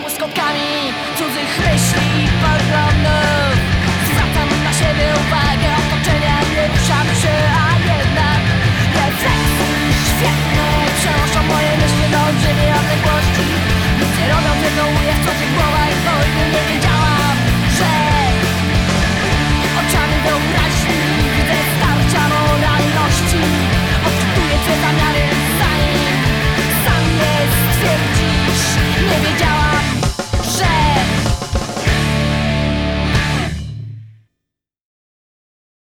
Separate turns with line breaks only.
vamos com carinho.